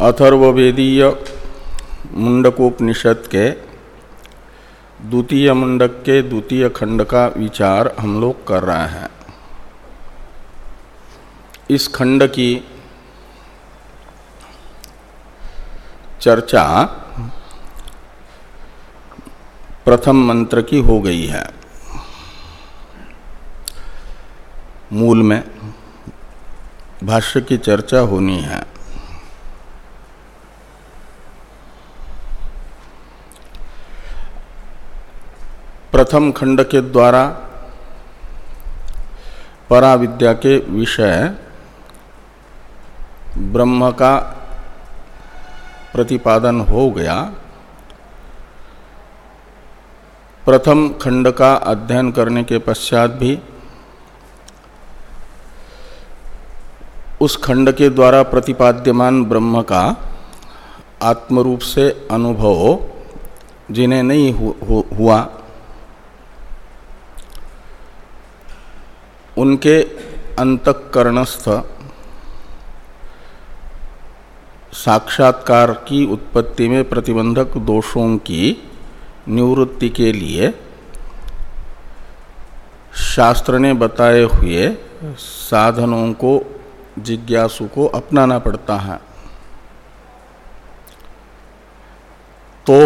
अथर्वेदीय मुंडकोपनिषद के द्वितीय मुंडक के द्वितीय खंड का विचार हम लोग कर रहे हैं। इस खंड की चर्चा प्रथम मंत्र की हो गई है। मूल में भाष्य की चर्चा होनी है। प्रथम खंड के द्वारा पराविद्या के विषय ब्रह्म का प्रतिपादन हो गया। प्रथम खंड का अध्ययन करने के पश्चात भी उस खंड के द्वारा प्रतिपाद्यमान ब्रह्म का आत्मरूप से अनुभव जिन्हें नहीं हुआ। उनके अंतकरणस्थ साक्षात्कार की उत्पत्ति में प्रतिबंधक दोषों की निवृत्ति के लिए शास्त्र ने बताए हुए साधनों को, जिज्ञासु को अपनाना पड़ता है। तो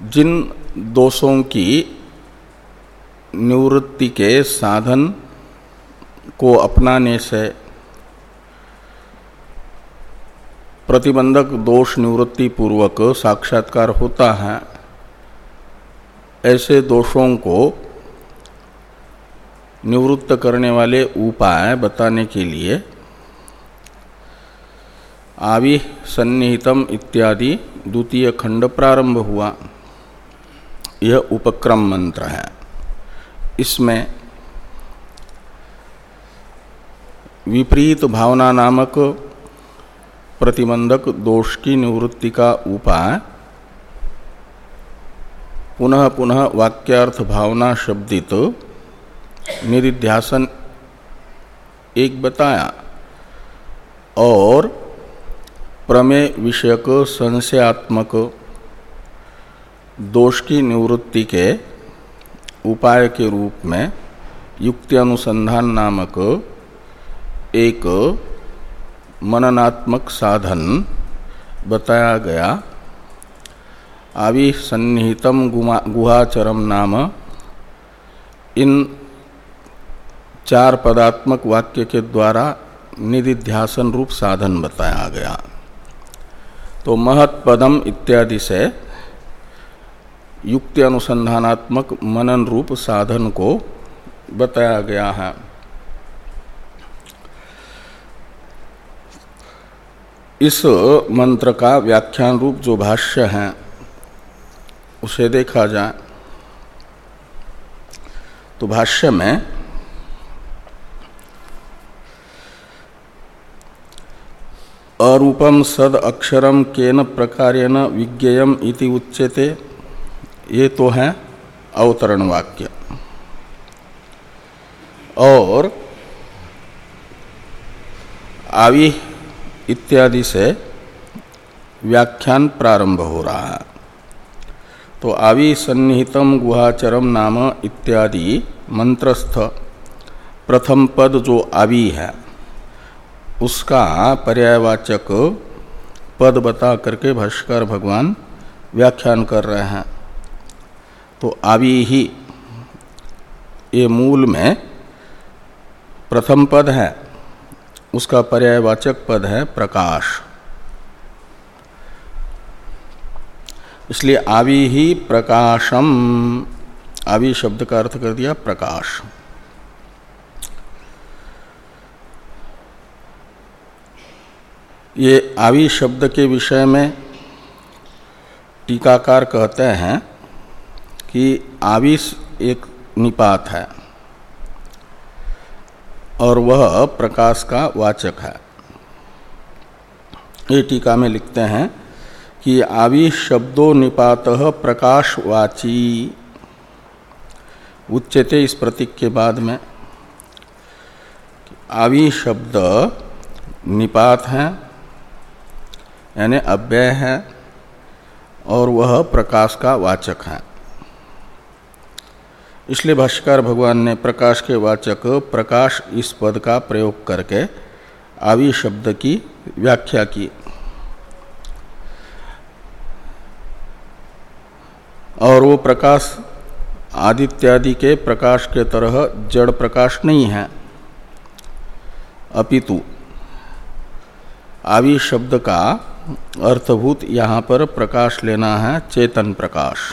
जिन दोषों की निवृत्ति के साधन को अपनाने से प्रतिबंधक दोष निवृत्ति पूर्वक साक्षात्कार होता है। ऐसे दोषों को निवृत्त करने वाले उपाय बताने के लिए आवि सन्निहितम इत्यादि द्वितीय खंड प्रारंभ हुआ। यह उपक्रम मंत्र है। इसमें विपरीत भावना नामक प्रतिबंधक दोष की निवृत्ति का उपाय, पुनः पुनः वाक्यार्थ भावना शब्दित निरिध्यासन एक बताया और प्रमेय विषयक संशयात्मक दोष की निवृत्ति के उपाय के रूप में युक्ति अनुसंधान नामक एक मननात्मक साधन बताया गया। आविसन्निहितम गुहाचरम नाम। इन चार पदात्मक वाक्य के द्वारा निधिध्यासन रूप साधन बताया गया। तो महत्पदम इत्यादि से युक्ति अनुसंधानात्मक मनन रूप साधन को बताया गया है। इस मंत्र का व्याख्यान रूप जो भाष्य है, उसे देखा जाए। तो भाष्य में अरूपम सद अक्षरम केन प्रकारेण विज्ञेयम इति उच्यते। ये तो है अवतरण वाक्य। और आवि इत्यादि से व्याख्यान प्रारंभ हो रहा है। तो आवि सन्निहितम गुहाचरम नाम इत्यादि मंत्रस्थ प्रथम पद जो आवि है, उसका पर्यायवाचक पद बता करके भाष्कर भगवान व्याख्यान कर रहे हैं। तो आवि ही ये मूल में प्रथम पद है, उसका पर्यायवाचक पद है प्रकाश। इसलिए आवि ही प्रकाशम आवि शब्द का अर्थ कर दिया प्रकाश। ये आवि शब्द के विषय में टीकाकार कहते हैं कि आविश एक निपात है और वह प्रकाश का वाचक है। ये टीका में लिखते हैं कि आवि शब्दों निपात प्रकाशवाची। उच्चते इस प्रतीक के बाद में आवि शब्द निपात हैं, यानी अव्यय है और वह प्रकाश का वाचक है। इसलिए भाष्यकार भगवान ने प्रकाश के वाचक प्रकाश इस पद का प्रयोग करके आवि शब्द की व्याख्या की। और वो प्रकाश आदित्यादि के प्रकाश के तरह जड़ प्रकाश नहीं है। अपितु आवि शब्द का अर्थभूत यहाँ पर प्रकाश लेना है चेतन प्रकाश।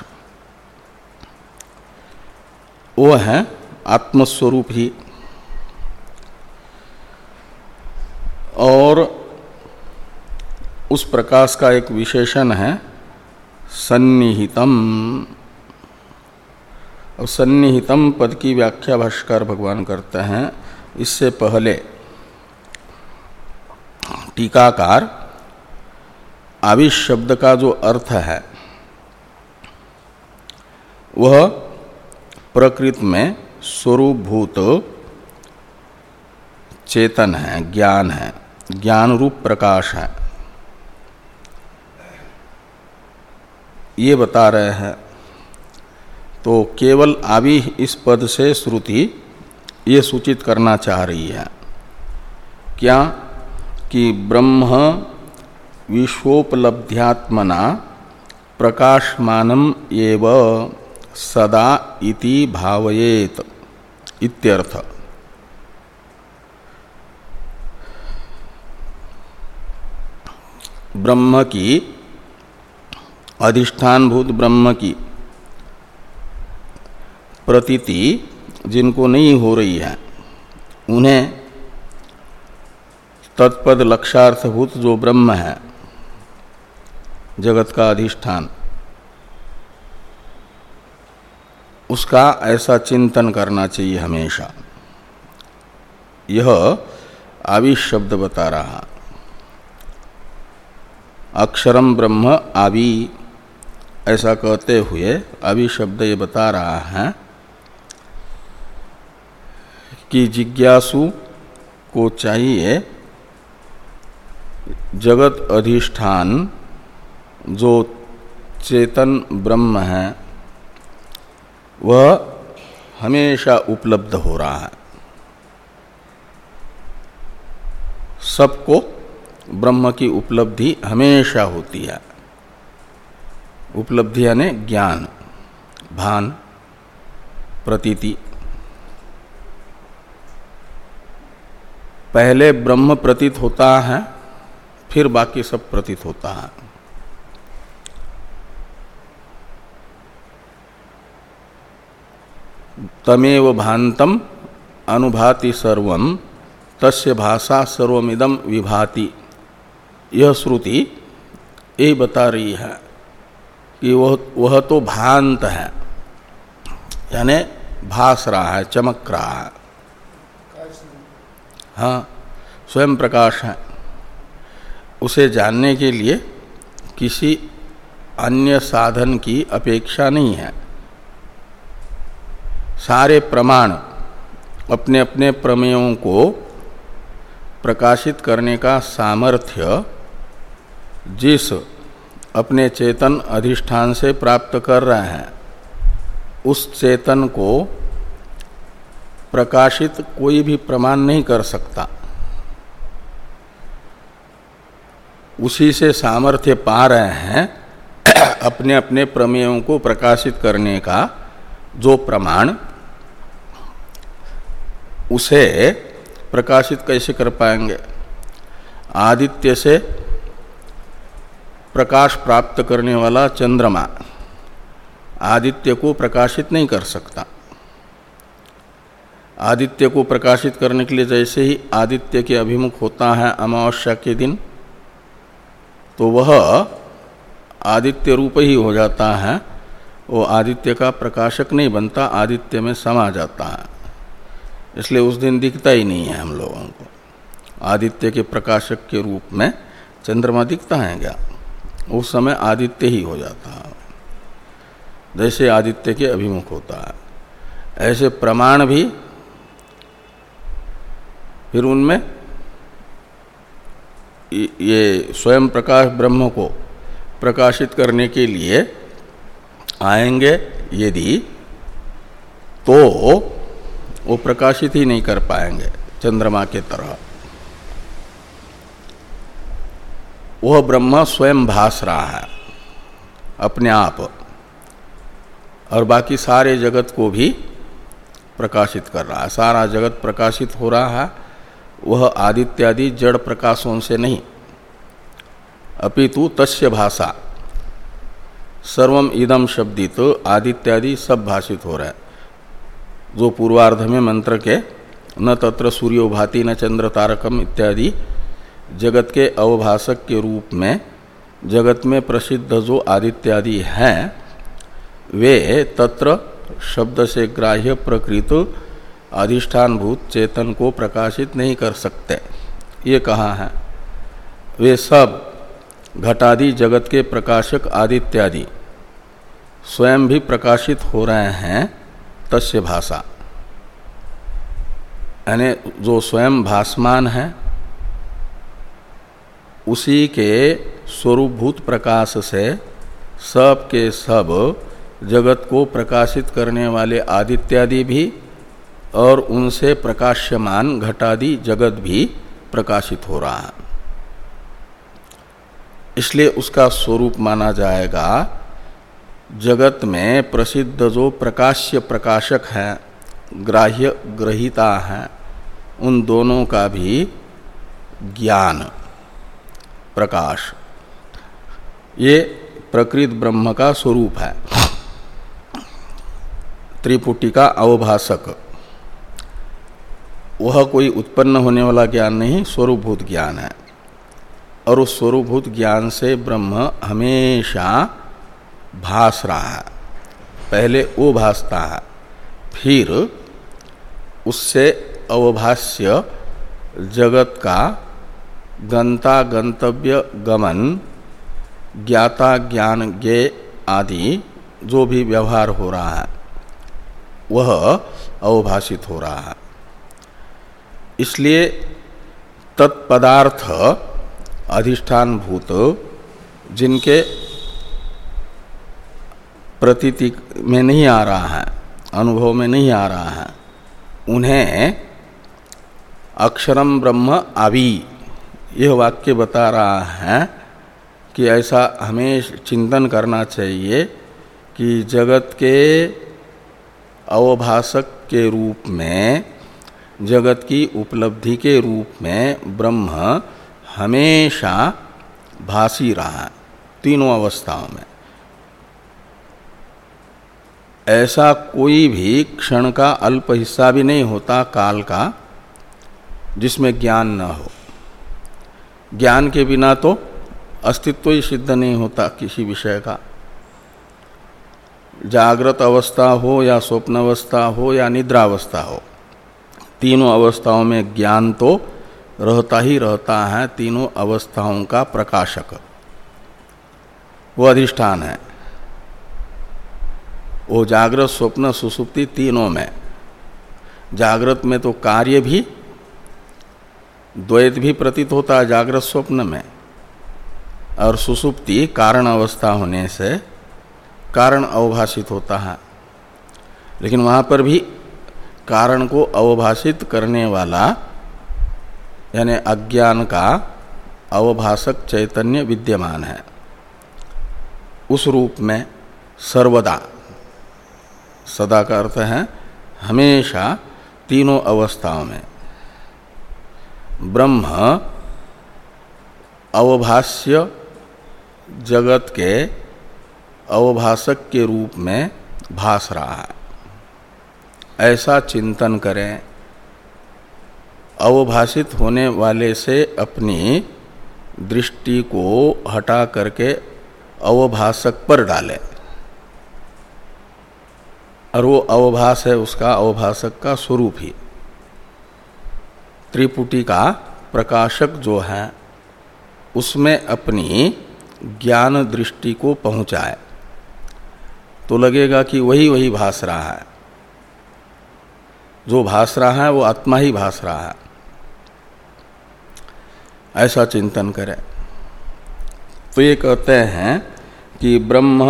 वो है आत्मस्वरूप। ही और उस प्रकाश का एक विशेषण है, सन्निहितम। और सन्निहितम पद की व्याख्या भाष्कर भगवान करते हैं। इससे पहले टीकाकार आविश शब्द का जो अर्थ है, वह प्रकृत में स्वरूपभूत चेतन है, ज्ञान है ज्ञान रूप प्रकाश है। ये बता रहे हैं। तो केवल आवि इस पद से श्रुति ये सूचित करना चाह रही है। क्या? कि ब्रह्म विश्वोपलब्ध्यात्मना प्रकाशमानम एव। सदा इति भावयेत इत्यर्थ। ब्रह्म की अधिष्ठानभूत ब्रह्म की प्रतीति जिनको नहीं हो रही है, उन्हें तत्पद लक्षार्थभूत जो ब्रह्म है, जगत का अधिष्ठान। उसका ऐसा चिंतन करना चाहिए हमेशा। यह आविश शब्द बता रहा। अक्षरम ब्रह्म आवि, ऐसा कहते हुए अभी शब्द ये बता रहा है कि जिज्ञासु को चाहिए जगत अधिष्ठान, जो चेतन ब्रह्म है वह हमेशा उपलब्ध हो रहा है। सबको ब्रह्म की उपलब्धि हमेशा होती है। उपलब्धि यानी ज्ञान, भान, प्रतीति। पहले ब्रह्म प्रतीत होता है, फिर बाकी सब प्रतीत होता है। तमेव भांतम अनुभाति सर्व, तस्य भाषा सर्वमिदम विभाति। यह श्रुति यही बता रही है कि वह वह तो भांत है, यानी भास रहा है, चमक रहा है। हाँ स्वयं प्रकाश है। उसे जानने के लिए किसी अन्य साधन की अपेक्षा नहीं है। सारे प्रमाण अपने अपने प्रमेयों को प्रकाशित करने का सामर्थ्य जिस अपने चेतन अधिष्ठान से प्राप्त कर रहे हैं, उस चेतन को प्रकाशित कोई भी प्रमाण नहीं कर सकता। उसी से सामर्थ्य पा रहे हैं अपने अपने प्रमेयों को प्रकाशित करने का जो प्रमाण उसे प्रकाशित कैसे कर पाएँगे? आदित्य से प्रकाश प्राप्त करने वाला चंद्रमा आदित्य को प्रकाशित नहीं कर सकता। आदित्य को प्रकाशित करने के लिए जैसे ही आदित्य के अभिमुख होता है अमावस्या के दिन तो वह आदित्य रूप ही हो जाता है। वो आदित्य का प्रकाशक नहीं बनता, आदित्य में समा जाता है। इसलिए उस दिन दिखता ही नहीं है हम लोगों को। आदित्य के प्रकाशक के रूप में चंद्रमा दिखता है क्या? उस समय आदित्य ही हो जाता है। जैसे आदित्य के अभिमुख होता है, ऐसे प्रमाण भी फिर उनमें ये स्वयं प्रकाश ब्रह्म को प्रकाशित करने के लिए आएँगे यदि तो वो प्रकाशित ही नहीं कर पाएँगे चंद्रमा के तरह। वह ब्रह्म स्वयं भास रहा है, अपने आप, और बाकी सारे जगत को भी प्रकाशित कर रहा है। सारा जगत प्रकाशित हो रहा है, वह आदित्यादि जड़ प्रकाशों से नहीं। अपितु तस्य भाषा सर्वम इदम शब्दित, आदित्यादि सब भाषित हो रहा है। जो पूर्वार्ध में मंत्र के, न तत्र सूर्यो भाति, न चंद्र तारकम इत्यादि जगत के अवभाषक के रूप में, जगत में प्रसिद्ध जो आदित्यादि हैं, वे तत्र शब्द से ग्राह्य प्रकृत अधिष्ठान भूत चेतन को प्रकाशित नहीं कर सकते। ये कहा है? वे सब घटादि जगत के प्रकाशक आदित्यादि स्वयं भी प्रकाशित हो रहे हैं। तस्य भाषा। यानी जो स्वयं भासमान है, उसी के स्वरूपभूत प्रकाश से सब के सब जगत को प्रकाशित करने वाले आदित्यादि भी और उनसे प्रकाश्यमान घटादि जगत भी प्रकाशित हो रहा है। इसलिए उसका स्वरूप माना जाएगा जगत में प्रसिद्ध जो प्रकाश्य प्रकाशक है, ग्राह्य ग्रहिता है, उन दोनों का भी ज्ञान, प्रकाश। ये प्रकृत ब्रह्म का स्वरूप है। त्रिपुटी का अवभाषक। वह कोई उत्पन्न होने वाला ज्ञान नहीं, स्वरूपभूत ज्ञान है। और उस स्वरूपभूत ज्ञान से ब्रह्म हमेशा भास रहा है। पहले वो भासता है, फिर उससे अवभाष्य जगत का गंता गंतव्य गमन ज्ञाता ज्ञान ज्ञे आदि जो भी व्यवहार हो रहा है, वह अवभाषित हो रहा है। इसलिए तत्पदार्थ अधिष्ठान भूत जिनके प्रतीति में नहीं आ रहा है, अनुभव में नहीं आ रहा है। उन्हें अक्षरम ब्रह्म आवी यह वाक्य बता रहा है कि ऐसा हमें चिंतन करना चाहिए कि जगत के अवभाषक के रूप में, जगत की उपलब्धि के रूप में ब्रह्म हमेशा भासी रहा है, तीनों अवस्थाओं में। ऐसा कोई भी क्षण का अल्प हिस्सा भी नहीं होता काल का, जिसमें ज्ञान न हो। ज्ञान के बिना तो अस्तित्व ही सिद्ध नहीं होता किसी विषय का। जागृत अवस्था हो या स्वप्न अवस्था हो या निद्रावस्था हो, तीनों अवस्थाओं में ज्ञान तो रहता ही रहता है, तीनों अवस्थाओं का प्रकाशक। वो अधिष्ठान है। वो जागृत स्वप्न सुसुप्ति तीनों में। जागृत में तो कार्य भी, द्वैत भी प्रतीत होता है जागृत स्वप्न में। और सुसुप्ति कारण अवस्था होने से कारण अवभाषित होता है। लेकिन वहाँ पर भी कारण को अवभाषित करने वाला, यानी अज्ञान का अवभाषक चैतन्य विद्यमान है। उस रूप में सर्वदा सदा का अर्थ है, हमेशा तीनों अवस्थाओं में। ब्रह्म, अवभाष्य, जगत के अवभाषक के रूप में भास रहा है। ऐसा चिंतन करें, अवभाषित होने वाले से अपनी दृष्टि को हटा करके अवभाषक पर डालें। और वो अवभाष है, उसका अवभाषक का स्वरूप ही। त्रिपुटी का प्रकाशक जो है, उसमें अपनी ज्ञान दृष्टि को पहुँचाए। तो लगेगा कि वही वही भास रहा है। जो भास रहा है, वो आत्मा ही भास रहा है। ऐसा चिंतन करें। तो ये कहते हैं कि ब्रह्म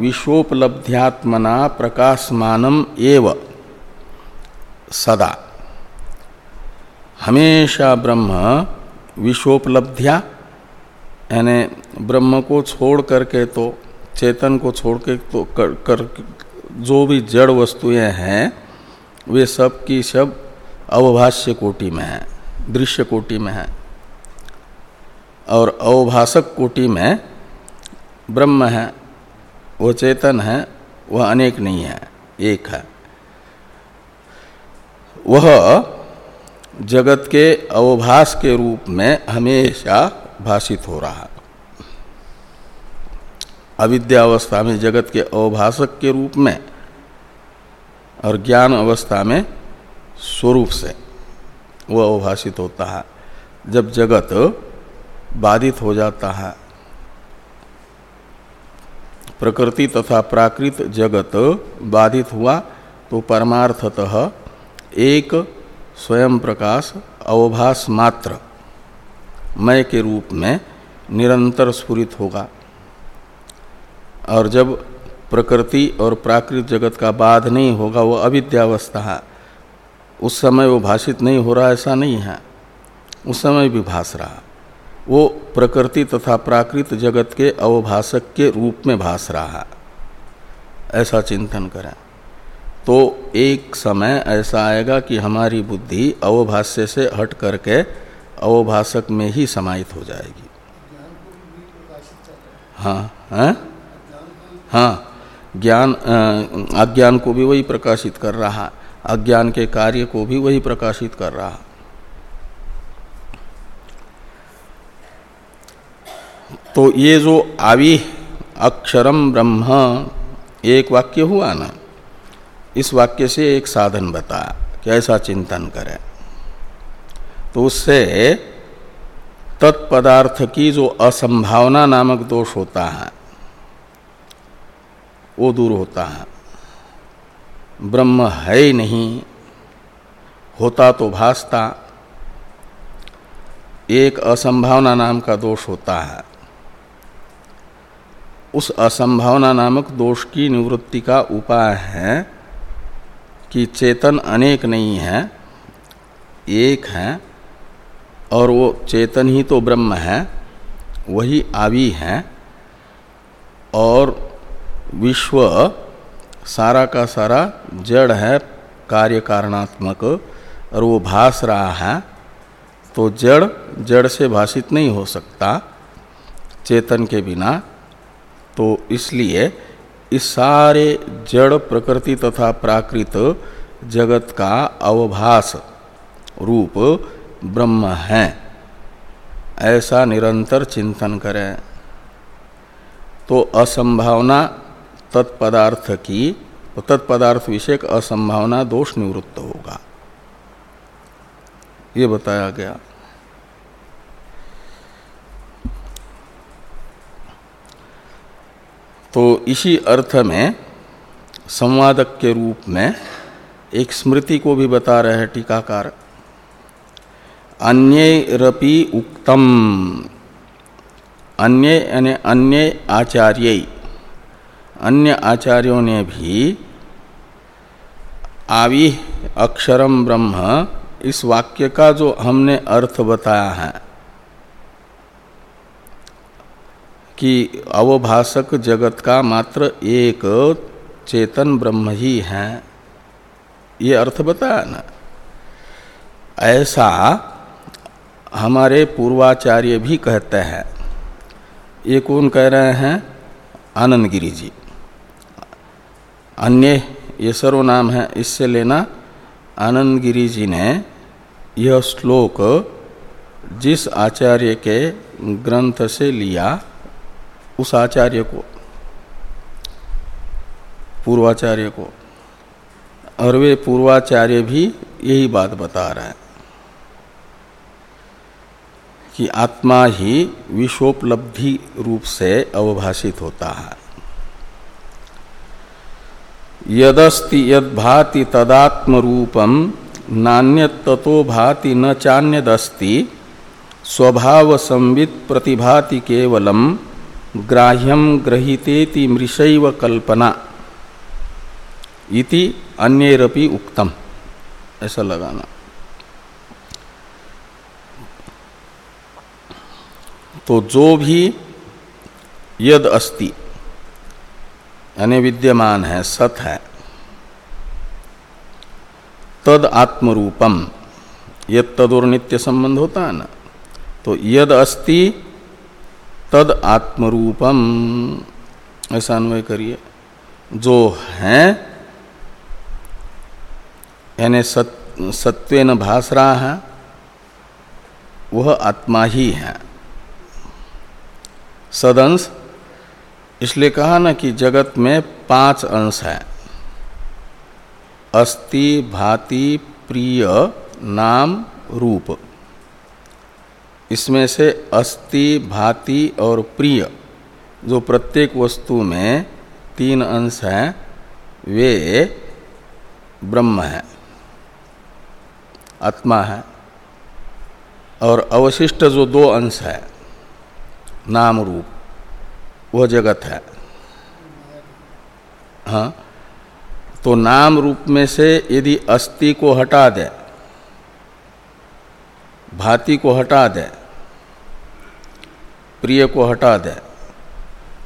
विश्वोपलब्ध्यात्मना प्रकाशमानम एव। सदा। हमेशा ब्रह्म विश्वोपलब्धिया यानी ब्रह्म को छोड़ करके तो चेतन को छोड़ के तो कर, कर जो भी जड़ वस्तुएँ हैं वे सब की सब अवभाष्य कोटि में है दृश्य कोटि में है। और अवभाषक कोटि में ब्रह्म है, वो चेतन है, वह अनेक नहीं है, एक है। वह जगत के अवभास के रूप में हमेशा भाषित हो रहा अविद्यावस्था में जगत के अवभाषक के रूप में और ज्ञान अवस्था में स्वरूप से वह अवभाषित होता है। जब जगत बाधित हो जाता है प्रकृति तथा प्राकृत जगत बाधित हुआ तो परमार्थतः एक स्वयं प्रकाश अवभास मात्र मय के रूप में निरंतर स्फुरित होगा। और जब प्रकृति और प्राकृत जगत का बाध नहीं होगा वो अविद्यावस्था है। उस समय वो भाषित नहीं हो रहा, ऐसा नहीं है। उस समय भी भास रहा। वो प्रकृति तथा प्राकृत जगत के अवभाषक के रूप में भास रहा। है ऐसा चिंतन करें। तो एक समय ऐसा आएगा कि हमारी बुद्धि अवभाष्य से हट करके अवभाषक में ही समाहित हो जाएगी। हाँ हाँ? हाँ ज्ञान अज्ञान को भी वही प्रकाशित कर रहा। अज्ञान के कार्य को भी वही प्रकाशित कर रहा। तो ये जो आवि अक्षरम ब्रह्म, एक वाक्य हुआ ना, इस वाक्य से एक साधन बता, कैसा चिंतन करें। तो उससे तत्पदार्थ की जो असंभावना नामक दोष होता है, वो दूर होता है। ब्रह्म है ही नहीं, होता तो भासता, एक असंभावना नाम का दोष होता है। उस असंभावना नामक दोष की निवृत्ति का उपाय है कि चेतन अनेक नहीं है, एक है, और वो चेतन ही तो ब्रह्म है, वही आवी है, और विश्व सारा का सारा जड़ है, कार्य कारणात्मक, और वो भास रहा है तो जड़ जड़ से भाषित नहीं हो सकता, चेतन के बिना। तो इसलिए इस सारे जड़ प्रकृति तथा प्राकृत जगत का अवभास रूप ब्रह्म है। ऐसा निरंतर चिंतन करें। तो असंभावना तत्पदार्थ की, तत्पदार्थ विषयक असंभावना दोष निवृत्त होगा। ये बताया गया। तो इसी अर्थ में संवादक के रूप में एक स्मृति को भी बता रहे हैं टीकाकार। अन्य रपि उक्तम। अन्य यानी अन्य आचार्य। अन्य आचार्यों ने भी आवि अक्षरम ब्रह्म इस वाक्य का जो हमने अर्थ बताया है। कि अवभाषक जगत का मात्र एक चेतन ब्रह्म ही है। ये अर्थ बताया ना। ऐसा हमारे पूर्वाचार्य भी कहते हैं। ये कौन कह रहे हैं? आनंद गिरी जी। अन्य ये सर्वनाम है, इससे लेना आनंद गिरी जी ने यह श्लोक जिस आचार्य के ग्रंथ से लिया उस आचार्य को, पूर्वाचार्य को, और वे पूर्वाचार्य भी यही बात बता रहे हैं कि आत्मा ही विश्वोपलब्धि रूप से अवभाषित होता है। यदस्ति यद भाति तदात्म रूपम नान्य ततो भाति न चान्यदस्ति स्वभाव संवित प्रतिभाति केवलम ग्राह्यम ग्रहितेति मृषैव कल्पना इति अन्यरपि उक्तम। ऐसा लगाना। तो जो भी यद अस्ति, यानी विद्यमान है, सत है, तद आत्मरूपम, यद तद और नित्य संबंध होता है ना तो यद अस्ति तद आत्मरूपम। ऐसा अन्वय करिए। जो है यानी सत, सत्व न भास रहा है वह आत्मा ही है। सदंश इसलिए कहा ना कि जगत में पाँच अंश है। अस्ति भाति प्रिय नाम रूप। इसमें से अस्ति भाति और प्रिय, जो प्रत्येक वस्तु में तीन अंश हैं, वे ब्रह्म है, आत्मा है, और अवशिष्ट जो दो अंश है, नाम रूप, वह जगत है। हाँ तो नाम रूप में से यदि अस्थि को हटा दे, भांति को हटा दे प्रिय को हटा दे।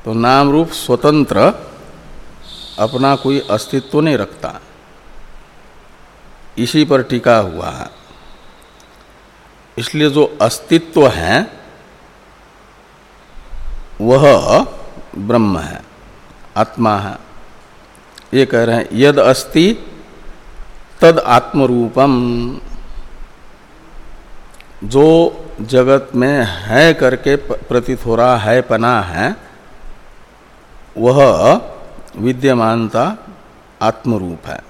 तो नाम रूप स्वतंत्र अपना कोई अस्तित्व नहीं रखता। इसी पर टिका हुआ है। इसलिए जो अस्तित्व है, वह ब्रह्म है, आत्मा है। ये कह रहे हैं, यद अस्ति तद आत्मरूपम। जो जगत में है करके प्रतीत हो रहा है, पना है, वह विद्यमानता आत्मरूप है।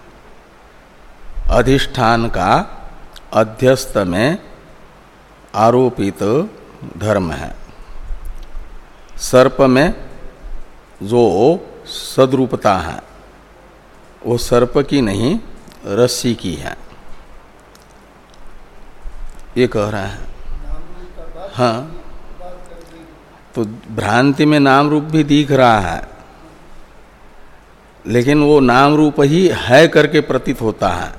अधिष्ठान का अध्यस्त में आरोपित धर्म है। सर्प में जो सदरूपता है, वो सर्प की नहीं, रस्सी की है। ये कह रहा है। हाँ। तो भ्रांति में नाम रूप भी दिख रहा है। लेकिन वो नाम रूप ही है करके प्रतीत होता है।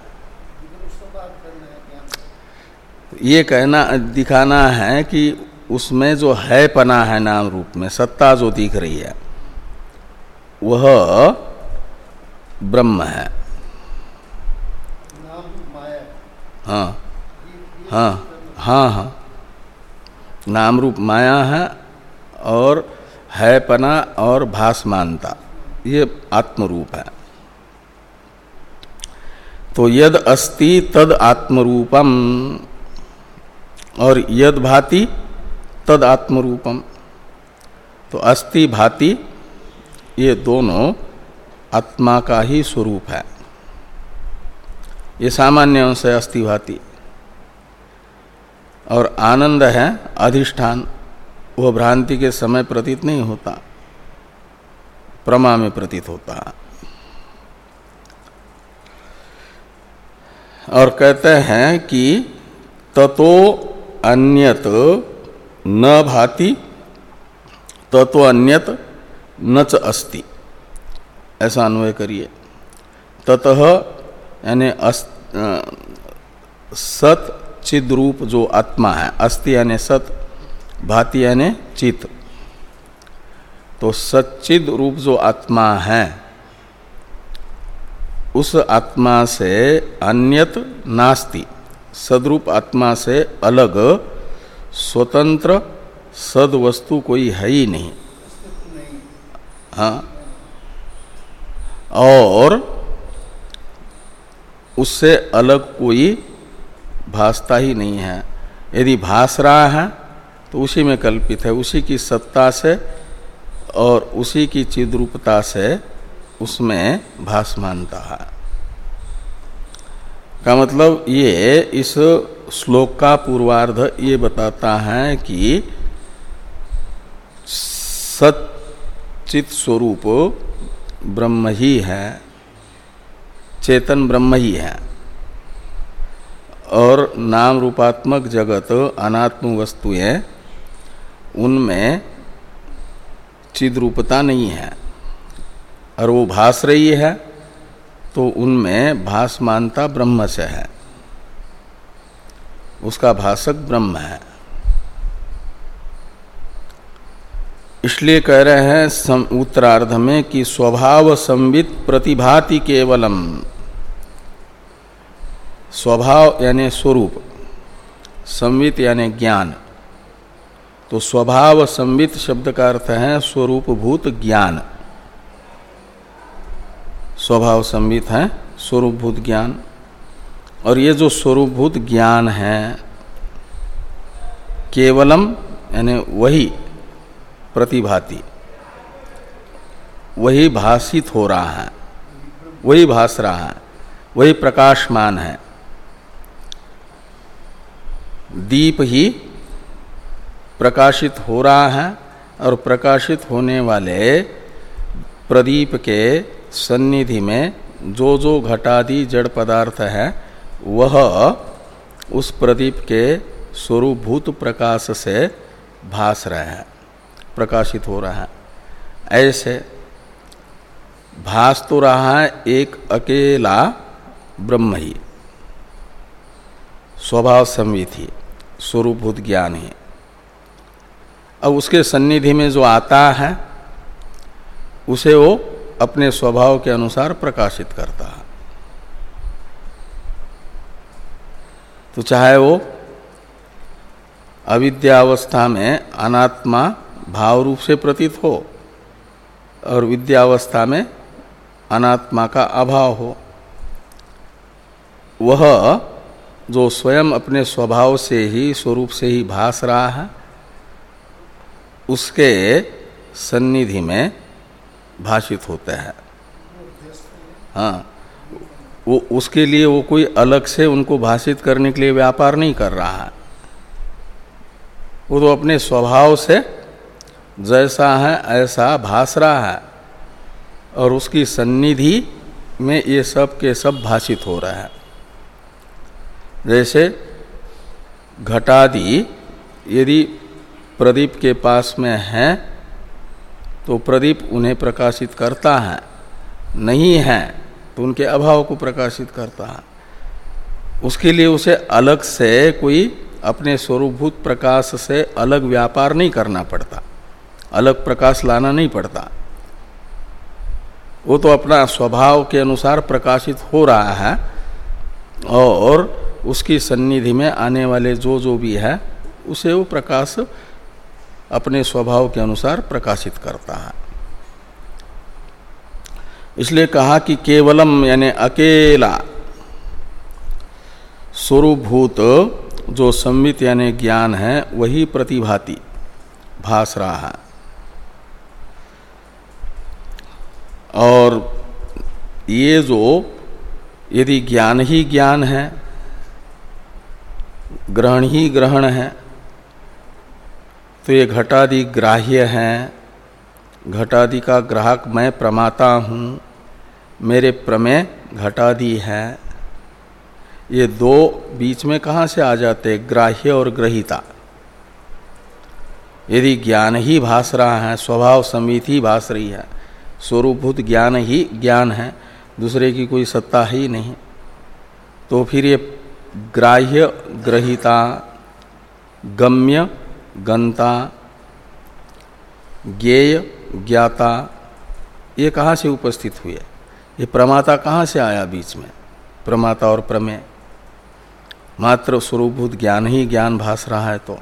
ये कहना, दिखाना है कि उसमें जो है पना है नाम रूप में, सत्ता जो दिख रही है, वह ब्रह्म है। हाँ। हाँ। हाँ हाँ। नाम रूप माया है और है पना और भासमानता। ये आत्मरूप है। तो यद अस्ति तद आत्मरूपम और यद भाति तद आत्मरूपम। तो अस्ति, भाति, ये दोनों आत्मा का ही स्वरूप है। ये सामान्य अंश है अस्थि भाति। और आनंद है, अधिष्ठान वह भ्रांति के समय प्रतीत नहीं होता, प्रमा में प्रतीत होता। और कहते हैं कि ततो अन्यत न भाति तत्व अन्यत न च अस्ति। ऐसा अन्वय करिए। ततः, यानी सत चिद रूप जो आत्मा है, अस्थि यानी सत, भाति यानी चित। तो सच्चिद रूप जो आत्मा है, उस आत्मा से अन्यत नास्ति। सदरूप आत्मा से अलग, स्वतंत्र सद वस्तु कोई है ही नहीं। हाँ। और उससे अलग कोई भासता ही नहीं है। यदि भास रहा है तो उसी में कल्पित है। उसी की सत्ता से और उसी की चिद्रूपता से उसमें भास मानता है। का मतलब ये इस श्लोक का पूर्वार्ध ये बताता है कि सचित स्वरूप ब्रह्म ही है, चेतन ब्रह्म ही है। और नाम रूपात्मक जगत अनात्म वस्तुएँ उनमें चिद्रूपता नहीं है। और वो भास रही है तो उनमें भासमानता ब्रह्म से है। उसका भाषक ब्रह्म है। इसलिए कह रहे हैं उत्तरार्ध में कि स्वभाव संवित प्रतिभाति केवलम। स्वभाव यानी स्वरूप, संवित यानी ज्ञान। तो स्वभाव संवित शब्द का अर्थ है स्वरूप भूत ज्ञान। स्वभाव संवित है स्वरूप भूत ज्ञान। और ये जो स्वरूपभूत ज्ञान है, केवलम यानी वही प्रतिभाति, वही भाषित हो रहा है, वही भास रहा है, वही प्रकाशमान है। दीप ही प्रकाशित हो रहा है और प्रकाशित होने वाले प्रदीप के सन्निधि में जो जो घटादि जड़ पदार्थ है, वह उस प्रदीप के स्वरूपभूत प्रकाश से भास रहे हैं, प्रकाशित हो रहा है। ऐसे भास तो रहा है एक अकेला ब्रह्म ही, स्वभाव संवित ही स्वरूपभूत ज्ञान ही। अब उसके सन्निधि में जो आता है, उसे वो अपने स्वभाव के अनुसार प्रकाशित करता है। तो चाहे वो अविद्यावस्था में अनात्मा भाव रूप से प्रतीत हो और विद्यावस्था में अनात्मा का अभाव हो, वह जो स्वयं अपने स्वभाव से ही, स्वरूप से ही भास रहा है, उसके सन्निधि में भाषित होते हैं। हाँ वो उसके लिए वो कोई अलग से उनको भाषित करने के लिए व्यापार नहीं कर रहा है। वो तो अपने स्वभाव से जैसा है, ऐसा भास रहा है और उसकी सन्निधि में ये सब के सब भाषित हो रहा है। जैसे घटादि यदि प्रदीप के पास में है तो प्रदीप उन्हें प्रकाशित करता है। नहीं है तो उनके अभाव को प्रकाशित करता है। उसके लिए उसे अलग से कोई अपने स्वरूपभूत प्रकाश से अलग व्यापार नहीं करना पड़ता। अलग प्रकाश लाना नहीं पड़ता। वो तो अपना स्वभाव के अनुसार प्रकाशित हो रहा है, और उसकी सन्निधि में आने वाले जो जो भी है, उसे वो प्रकाश अपने स्वभाव के अनुसार प्रकाशित करता है। इसलिए कहा कि केवलम यानी अकेला स्वरूभूत जो संवित यानी ज्ञान है, वही प्रतिभाति भास रहा है। और ये जो यदि ज्ञान ही ज्ञान है ग्रहण ही ग्रहण है। तो ये घटादि ग्राह्य हैं। घटादि का ग्राहक मैं प्रमाता हूँ। मेरे प्रमेय घटादि हैं। ये दो बीच में कहाँ से आ जाते? ग्राह्य और ग्रहिता। यदि ज्ञान ही भास रहा है, स्वभाव समित ही भास रही है, स्वरूपभूत ज्ञान ही ज्ञान है, दूसरे की कोई सत्ता ही नहीं। तो फिर ये ग्राह्य ग्रहिता, गम्य गंता ज्ञेय ज्ञाता, ये कहाँ से उपस्थित हुए? ये प्रमाता कहाँ से आया बीच में? प्रमाता और प्रमेय। मात्र स्वरूपभूत ज्ञान ही ज्ञान भास रहा है तो।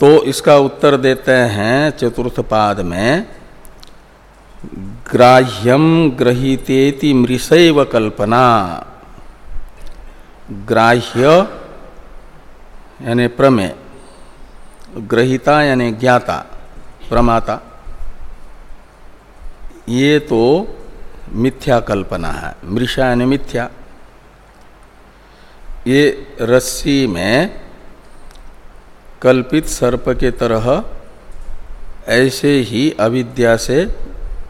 तो इसका उत्तर देते हैं चतुर्थ पाद में ग्राह्यम ग्रहितेति मृषैव कल्पना। ग्राह्य, यानी प्रमेय। ग्रहिता, यानी ज्ञाता, प्रमाता। ये तो मिथ्या कल्पना है, मृषा यानी मिथ्या। ये रस्सी में कल्पित सर्प के तरह ऐसे ही अविद्या से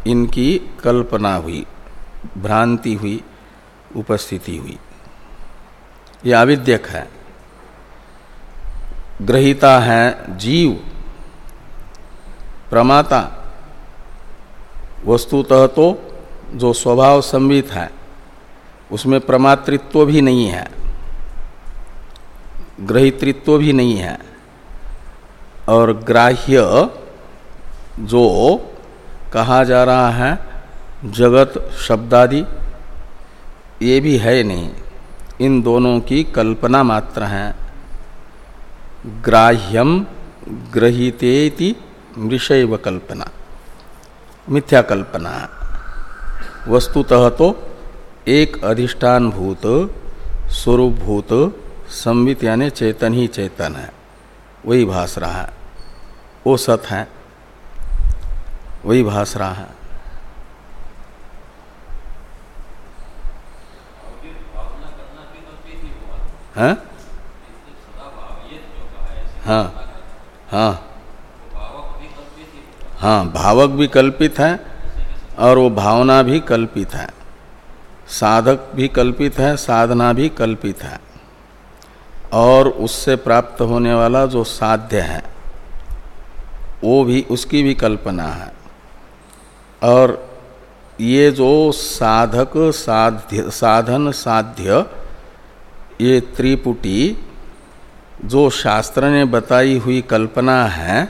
इनकी कल्पना हुई, भ्रांति हुई, उपस्थिति हुई। ये आविद्यक है। ग्रहिता है जीव, प्रमाता, वस्तुतः तो जो स्वभाव संवित है, उसमें प्रमातृत्व भी नहीं है, ग्रहितृत्व भी नहीं है, और ग्राह्य जो कहा जा रहा है, जगत शब्दादि, ये भी है नहीं। इन दोनों की कल्पना मात्र हैं। ग्राह्यम ग्रहितेति विषय कल्पना। मिथ्या कल्पना। वस्तुतः तो एक अधिष्ठान भूत स्वरूप भूत संवित यानी चेतन ही चेतन है। वही भास रहा है। वो सत है। वही भास रहा है। हाँ? हाँ हाँ। हाँ भावक भी कल्पित है और वो भावना भी कल्पित है। साधक भी कल्पित है, साधना भी कल्पित है। और उससे प्राप्त होने वाला जो साध्य है, वो भी उसकी भी कल्पना है। और ये जो साधक, साध्य, साधन, साध्य ये त्रिपुटी जो शास्त्र ने बताई हुई कल्पना है,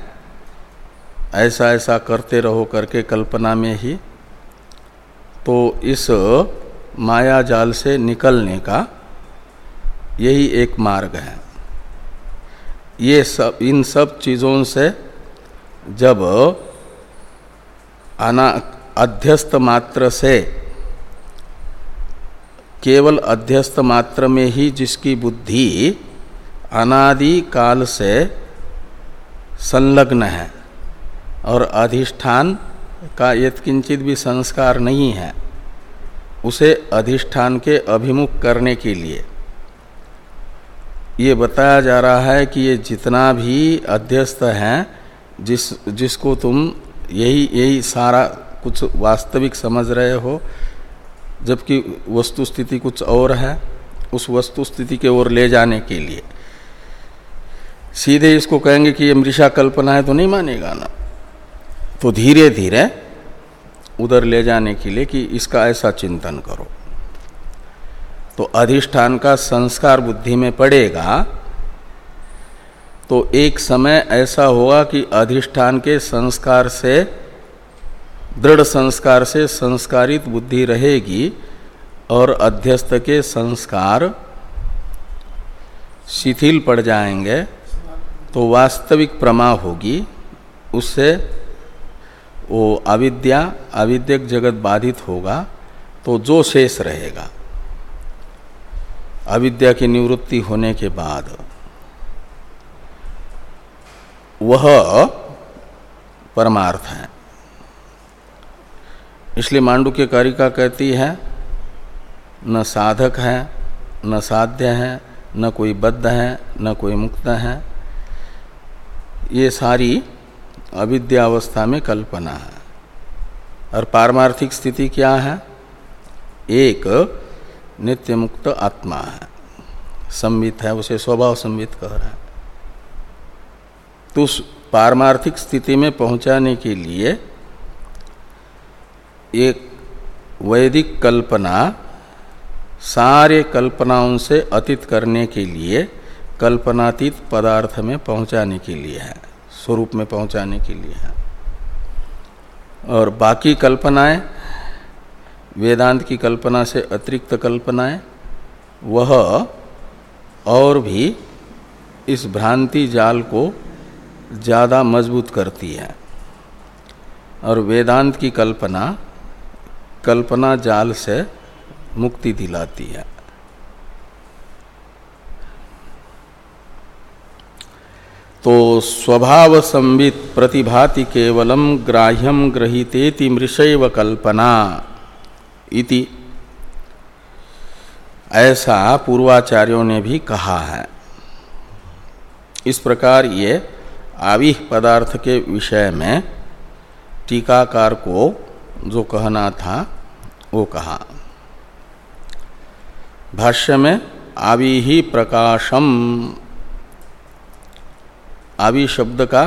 ऐसा ऐसा करते रहो करके कल्पना में ही तो इस माया जाल से निकलने का यही एक मार्ग है। ये सब, इन सब चीज़ों से जब अना, अध्यस्त मात्र से केवल अध्यस्त मात्र में ही जिसकी बुद्धि अनादि काल से संलग्न है और अधिष्ठान का यत्किंचित भी संस्कार नहीं है, उसे अधिष्ठान के अभिमुख करने के लिए। ये बताया जा रहा है कि ये जितना भी अध्यस्त है, जिस, जिसको तुम यही यही सारा कुछ वास्तविक समझ रहे हो जबकि वस्तु स्थिति कुछ और है, उस वस्तु स्थिति के ओर ले जाने के लिए। सीधे इसको कहेंगे कि ये मृषा कल्पना है तो नहीं मानेगा ना। तो धीरे धीरे उधर ले जाने के लिए कि इसका ऐसा चिंतन करो। तो अधिष्ठान का संस्कार बुद्धि में पड़ेगा तो एक समय ऐसा होगा कि अधिष्ठान के संस्कार से दृढ़ संस्कार से संस्कारित बुद्धि रहेगी और अध्यस्त के संस्कार शिथिल पड़ जाएँगे तो वास्तविक प्रमा होगी। उससे वो अविद्या, अविद्यक जगत बाधित होगा तो जो शेष रहेगा। अविद्या की निवृत्ति होने के बाद वह परमार्थ है। इसलिए मांडू के कारिका कहती है, न साधक है, न साध्य है, न कोई बद्ध है, न कोई मुक्त है। ये सारी अविद्यावस्था में कल्पना है। और पारमार्थिक स्थिति क्या है? एक नित्य मुक्त आत्मा है। संवित है, उसे स्वभाव संवित कह रहा है। तो उस पारमार्थिक स्थिति में पहुँचाने के लिए एक वैदिक कल्पना सारे कल्पनाओं से अतीत करने के लिए, कल्पनातीत पदार्थ में पहुँचाने के लिए है, स्वरूप में पहुँचाने के लिए है। और बाकी कल्पनाएँ, वेदांत की कल्पना से अतिरिक्त कल्पनाएँ, वह और भी इस भ्रांति जाल को ज़्यादा मज़बूत करती है। और वेदांत की कल्पना कल्पना जाल से मुक्ति दिलाती है। तो स्वभाव संवित प्रतिभाति केवलम ग्राह्यम ग्रहितेति मृषैव कल्पना इति ऐसा पूर्वाचार्यों ने भी कहा है। इस प्रकार ये आविह पदार्थ के विषय में टीकाकार को जो कहना था वो कहा, भाष्य में, आवि ही प्रकाशम। आवि शब्द का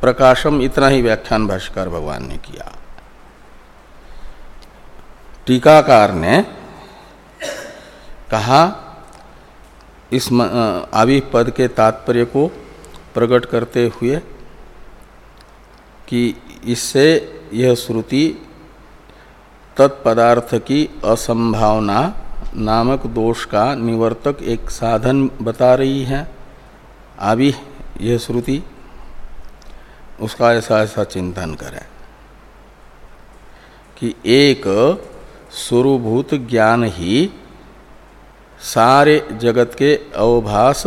प्रकाशम इतना ही व्याख्यान भाष्कर भगवान ने किया। टीकाकार ने कहा, इस आवि पद के तात्पर्य को प्रकट करते हुए कि इससे यह श्रुति तत्पदार्थ की असंभावना नामक दोष का निवर्तक एक साधन बता रही है। आवी यह श्रुति। उसका ऐसा ऐसा चिंतन करें कि एक स्वरूभूत ज्ञान ही सारे जगत के अवभास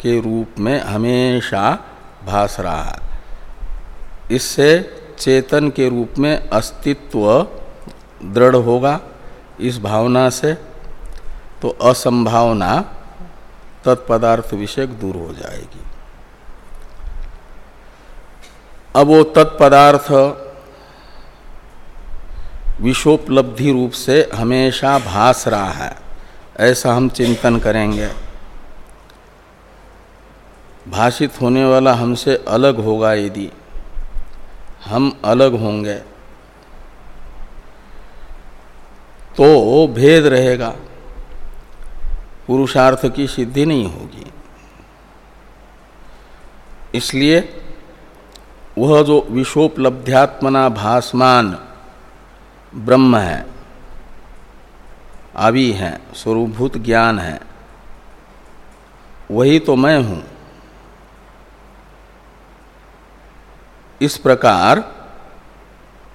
के रूप में हमेशा भास रहा है। इससे चेतन के रूप में अस्तित्व दृढ़ होगा इस भावना से तो असंभावना तत्पदार्थ विषय दूर हो जाएगी। अब वो तत्पदार्थ विश्वोपलब्धि रूप से हमेशा भास रहा है, ऐसा हम चिंतन करेंगे। भाषित होने वाला हमसे अलग होगा यदि हम अलग होंगे। तो भेद रहेगा। पुरुषार्थ की सिद्धि नहीं होगी। इसलिए वह जो विश्वोपलब्ध्यात्मना भासमान ब्रह्म है, आवि है स्वरूभूत ज्ञान है, वही तो मैं हूँ। इस प्रकार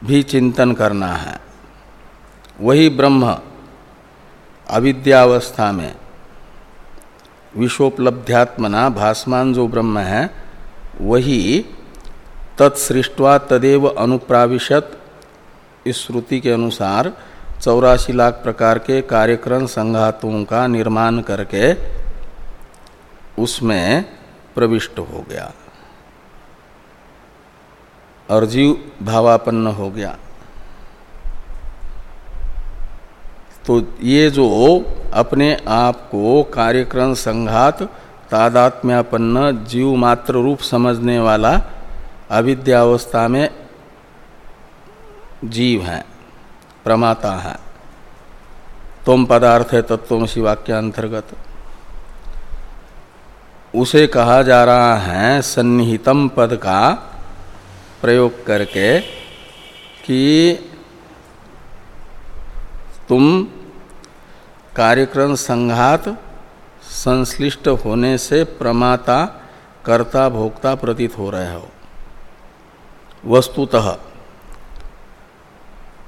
भी चिंतन करना है। वही ब्रह्म अविद्यावस्था में विश्वोपलब्ध्यात्मना भासमान जो ब्रह्म है, वही तत्सृष्टवा तदेव अनुप्राविशत। इस श्रुति के अनुसार चौरासी लाख प्रकार के कार्यक्रम संघातों का निर्माण करके उसमें प्रविष्ट हो गया। और जीव भावापन्न हो गया। तो ये जो अपने आप को कार्यक्रम संघात, तादात्म्यापन्न जीव मात्र रूप समझने वाला अविद्यावस्था में जीव है, प्रमाता है। तुम पदार्थ है तत्वमसी वाक्यांतर्गत उसे कहा जा रहा है सन्निहितम पद का प्रयोग करके कि तुम कार्यक्रम संघात संश्लिष्ट होने से प्रमाता, कर्ता, भोक्ता प्रतीत हो रहे हो। वस्तुतः,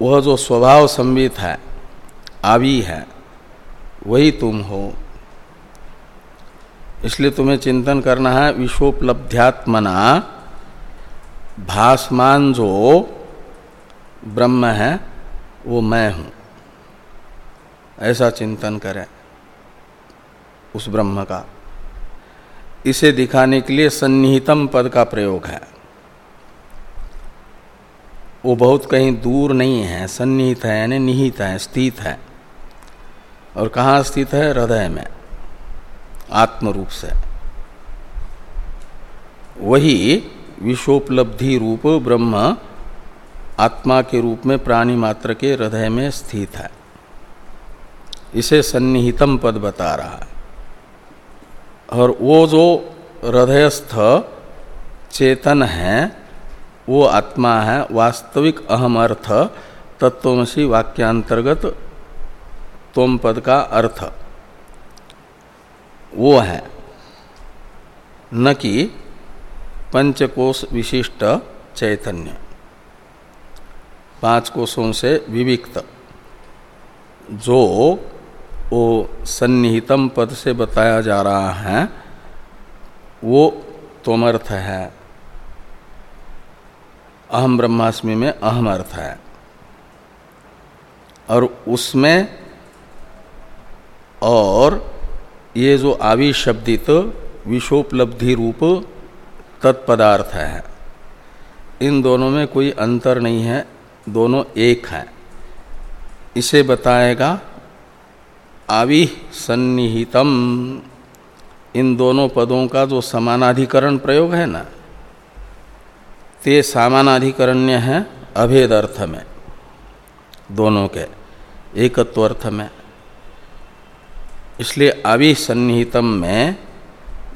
वह जो स्वभाव संबित है, आवि है, वही तुम हो। इसलिए तुम्हें चिंतन करना है, विश्वोपलब्ध्यात्मना भासमान जो ब्रह्म है, वो मैं हूँ। ऐसा चिंतन करें उस ब्रह्म का। इसे दिखाने के लिए सन्निहितम पद का प्रयोग है। वो बहुत कहीं दूर नहीं है, सन्निहित है, यानी निहित है, स्थित है। और कहाँ स्थित है? हृदय में आत्म रूप से। वही विश्वोपलब्धि रूप ब्रह्म आत्मा के रूप में प्राणी मात्र के हृदय में स्थित है। इसे सन्निहितम पद बता रहा है। और वो जो हृदयस्थ चेतन है, वो आत्मा है, वास्तविक अहम अर्थ, तत्वमसी वाक्यांतर्गत तोम पद का अर्थ। वो है। न कि पंचकोश विशिष्ट चैतन्य। पाँच कोशों से विविक्त। जो वो सन्निहितम पद से बताया जा रहा है, वो तोमर्थ है। अहम ब्रह्मास्मि में अहम अर्थ है। और उसमें और ये जो आविशब्दित, विषोपलब्धि रूप तत्पदार्थ है। इन दोनों में कोई अंतर नहीं है, दोनों एक हैं। इसे बताएगा आवि सन्निहितम इन दोनों पदों का जो समानाधिकरण प्रयोग है ना, ते समानाधिकरण्य है अभेद अर्थ में, दोनों के, एकत्व अर्थ में। इसलिए अभिसन्निहितम में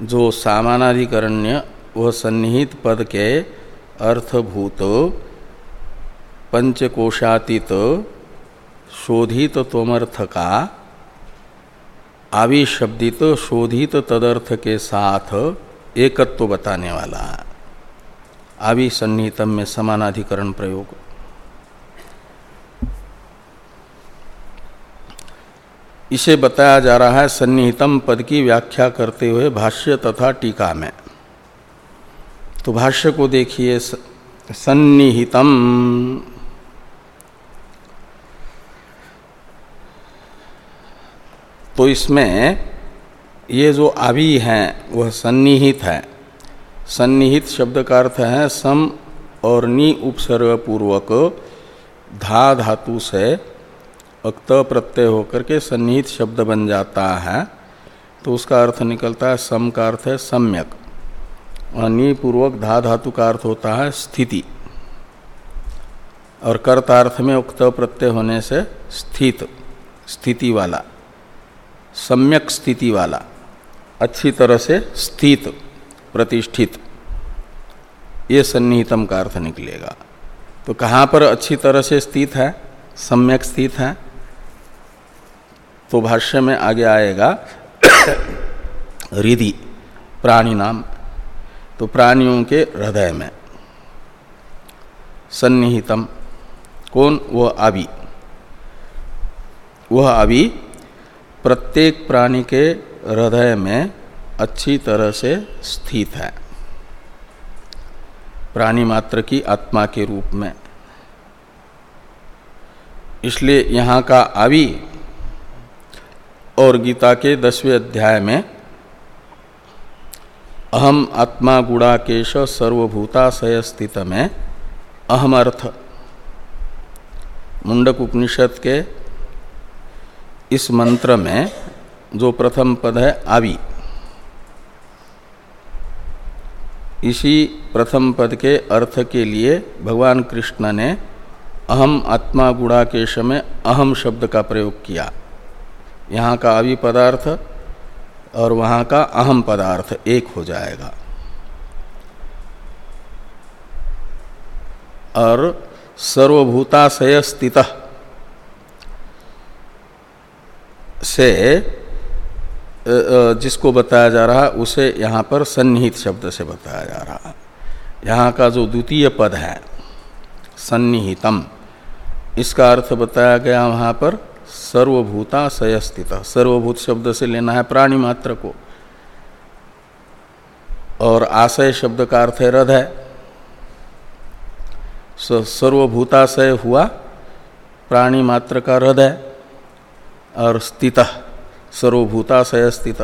जो सामानाधिकरण्य, वह सन्निहित पद के अर्थभूत, पंचकोशातीत शोधित तोमर्थ का आविशब्दित शोधित तदर्थ के साथ एकत्व बताने वाला आविसन्निहितम में समानाधिकरण प्रयोग। इसे बताया जा रहा है सन्निहितम पद की व्याख्या करते हुए भाष्य तथा टीका में। तो भाष्य को देखिए सन्निहितम। तो इसमें ये जो आवि हैं, वह सन्निहित है। सन्निहित शब्द का अर्थ है सम और नि उपसर्ग पूर्वक धा धातु से अक्त प्रत्यय होकर के सन्निहित शब्द बन जाता है। तो उसका अर्थ निकलता है सम का अर्थ है सम्यक। और निपूर्वक धा धातु का अर्थ होता है स्थिति। और कर्तार्थ में उक्त प्रत्यय होने से स्थित, स्थिति वाला। सम्यक स्थिति वाला, अच्छी तरह से स्थित, प्रतिष्ठित, ये सन्निहितम का अर्थ निकलेगा। तो कहाँ पर अच्छी तरह से स्थित है, सम्यक स्थित है तो भाष्य में आगे आएगा, रिधि, प्राणी नाम तो प्राणियों के हृदय में, सन्निहितम, कौन? वह आबि वह आबि प्रत्येक प्राणी के हृदय में अच्छी तरह से स्थित है। प्राणी मात्र की आत्मा के रूप में। इसलिए यहाँ का आवि और गीता के दसवें अध्याय में, अहम आत्मा गुणाकेश सर्वभूताशय स्थित में अहम अर्थ मुंडक उपनिषद के इस मंत्र में जो प्रथम पद है आवि। इसी प्रथम पद के अर्थ के लिए भगवान कृष्ण ने अहम आत्मा गुणाकेश में अहम शब्द का प्रयोग किया। यहाँ का आवि पदार्थ और वहाँ का अहम पदार्थ एक हो जाएगा। और सर्वभूताशय स्थित से जिसको बताया जा रहा, उसे यहाँ पर सन्निहित शब्द से बताया जा रहा। यहाँ का जो द्वितीय पद है, सन्निहितम, इसका अर्थ बताया गया वहाँ पर, सर्वभूता सयस्थित। सर्वभूत शब्द से लेना है प्राणी मात्र को। और आशय शब्द का अर्थ है हृदय। सर्वभूताशय हुआ, प्राणी मात्र का हृदय। और स्थित सर्वभूताशय स्थित।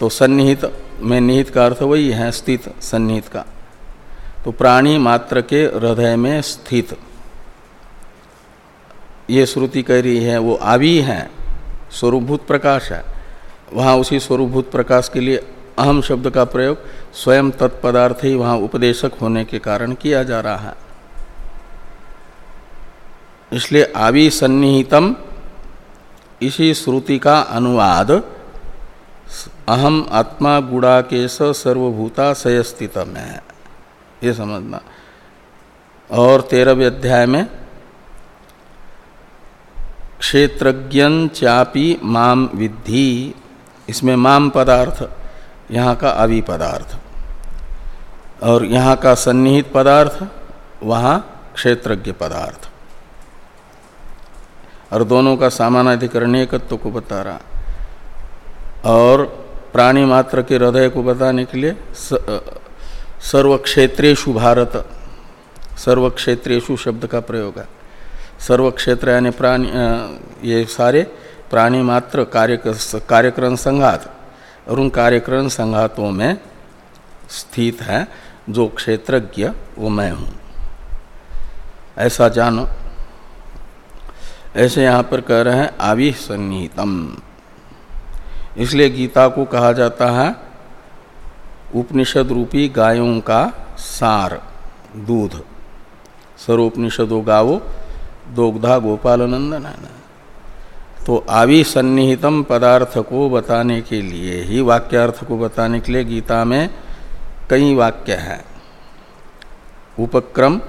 तो सन्निहित में निहित का अर्थ वही है, स्थित, सन्निहित का। तो प्राणी मात्र के हृदय में स्थित। ये श्रुति कह रही है, वो आवी है स्वरूपभूत प्रकाश है। वहाँ उसी स्वरूपभूत प्रकाश के लिए अहम शब्द का प्रयोग स्वयं तत्पदार्थ ही वहाँ उपदेशक होने के कारण किया जा रहा है। इसलिए आवी सन्निहितम इसी श्रुति का अनुवाद, अहम आत्मा गुड़ा के सर्वभूता सयस्थितम है। ये समझना। और तेरहवें अध्याय में क्षेत्रज्ञन चापी माम विद्धि, इसमें माम पदार्थ, यहाँ का अवि पदार्थ। और यहाँ का सन्निहित पदार्थ, वहाँ क्षेत्रज्ञ पदार्थ। और दोनों का सामानाधिकरण एकत्व को बता रहा। और प्राणी मात्र के हृदय को बताने के लिए सर्वक्षेत्रेशु भारत सर्वक्षेत्रेशु शब्द का प्रयोग है। सर्व क्षेत्र यानी प्राणी ये सारे प्राणी मात्र कार्य कार्यक्रम संघात, और उन कार्यक्रम संघातों में स्थित है जो क्षेत्रज्ञ वो मैं हूँ। ऐसा जानो। ऐसे यहाँ पर कह रहे हैं आविह सन्निहितम इसलिए गीता को कहा जाता है उपनिषद रूपी गायों का सार, दूध। सर्वोपनिषदो गावो, दोग्धा गोपाल नंदन है तो आवी सन्निहितम पदार्थ को बताने के लिए ही, वाक्यार्थ को बताने के लिए गीता में कई वाक्य हैं। उपक्रम,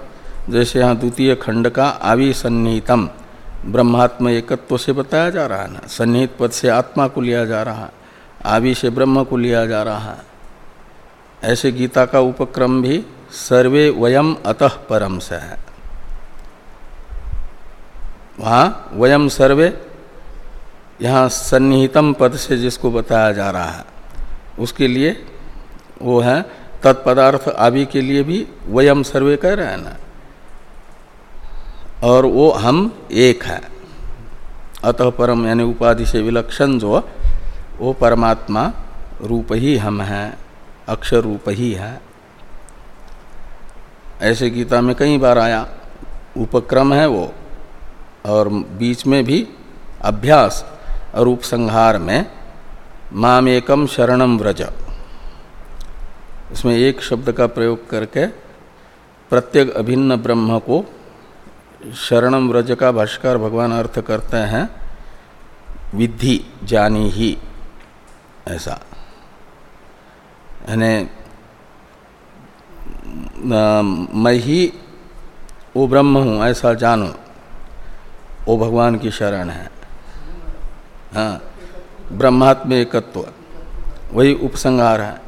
जैसे यहाँ द्वितीय खंड का आवी सन्निहितम ब्रह्मात्म एकत्व से बताया जा रहा है ना? सन्निहित पद से आत्मा को लिया जा रहा है। आवी से ब्रह्म को लिया जा रहा है। ऐसे गीता का उपक्रम भी सर्वे वयम अतः परम से है। वहाँ वयम सर्वे, यहाँ सन्निहितम पद से जिसको बताया जा रहा है, उसके लिए वो है, तत्पदार्थ आदि के लिए भी वयम सर्वे कह रहे हैं ना? और वो हम एक है। अतः परम यानी उपाधि से विलक्षण जो, वो परमात्मा रूप ही हम हैं, अक्षर रूप ही है। ऐसे गीता में कई बार आया, उपक्रम है वो, और बीच में भी अभ्यास और उपसंहार में माम एकम शरणम व्रज। उसमें एक शब्द का प्रयोग करके प्रत्येक अभिन्न ब्रह्म को शरणम व्रज का भाष्कर भगवान अर्थ करते हैं विधि जानी ही, ऐसा। यानी मैं ही वो ब्रह्म हूँ, ऐसा जानो वो भगवान की शरण है। हाँ ब्रह्मात्म एकत्व, वही उपसंहार है।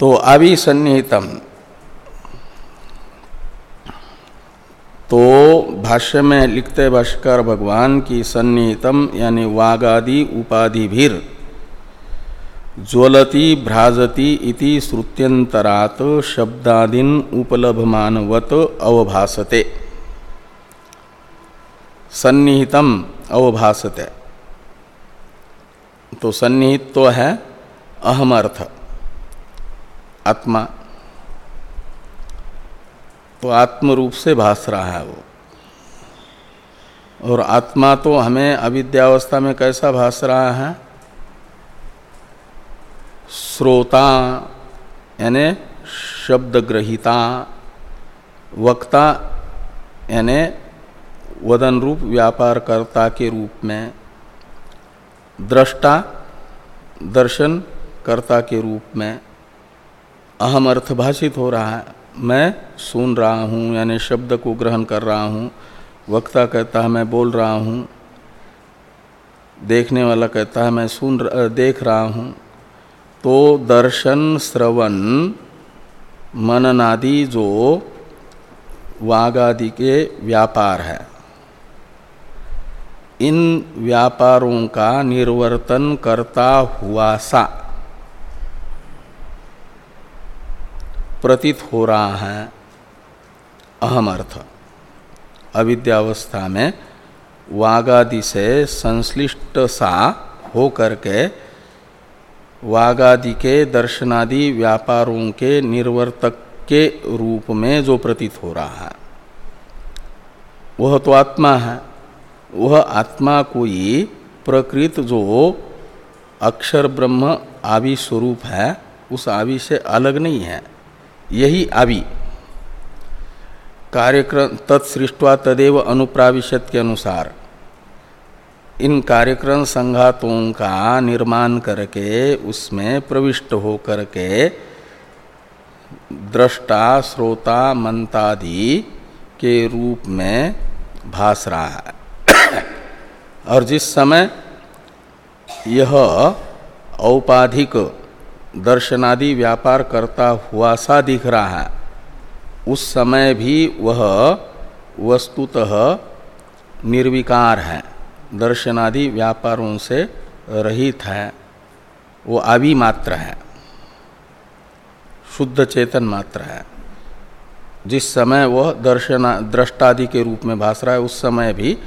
तो अभिसन्निहितम तो भाष्य में लिखते भाष्कर भगवान की सन्निहितम, यानी वागादि उपाधि भीर ज्वलती भ्राजती इति श्रुत्यंतरात शब्दादीन उपलभमानवत अवभासते। सन्निहितम, अवभासते। तो सन्निहित तो है अहम अर्थ आत्मा। तो आत्म रूप से भास रहा है वो। और आत्मा तो हमें अविद्यावस्था में कैसा भास रहा है? श्रोता, यानि शब्द ग्रहिता वक्ता, यानि वदन रूप व्यापार कर्ता के रूप में, दृष्टा दर्शन कर्ता के रूप में अहम अर्थ भाषित हो रहा है। मैं सुन रहा हूँ, यानी शब्द को ग्रहण कर रहा हूँ। वक्ता कहता है, मैं बोल रहा हूँ। देखने वाला कहता है, मैं सुन देख रहा हूँ। तो दर्शन श्रवण, मननादि जो वागादि के व्यापार है। इन व्यापारों का निर्वर्तन करता हुआ सा प्रतीत हो रहा है अहम अर्थ। अविद्यावस्था में वागादि से संश्लिष्ट सा हो करके वागादि के दर्शनादि व्यापारों के निर्वर्तक के रूप में जो प्रतीत हो रहा है, वह तो आत्मा है। वह आत्मा कोई प्रकृत जो अक्षर ब्रह्म आवि स्वरूप है, उस आवि से अलग नहीं है। यही आवि। कार्यक्रम तत्सृष्टवा तदेव अनुप्राविशत के अनुसार। इन कार्यक्रम संघातों का निर्माण करके, उसमें प्रविष्ट हो करके दृष्टा श्रोता, मंतादि के रूप में भास रहा है। और जिस समय यह औपाधिक दर्शनादि व्यापार करता हुआ सा दिख रहा है। उस समय भी वह वस्तुतः निर्विकार है। दर्शनादि व्यापारों से रहित है। वो आवि मात्र है। शुद्ध चेतन मात्र है। जिस समय वह दर्शना दृष्टादि के रूप में भास रहा है, उस समय भी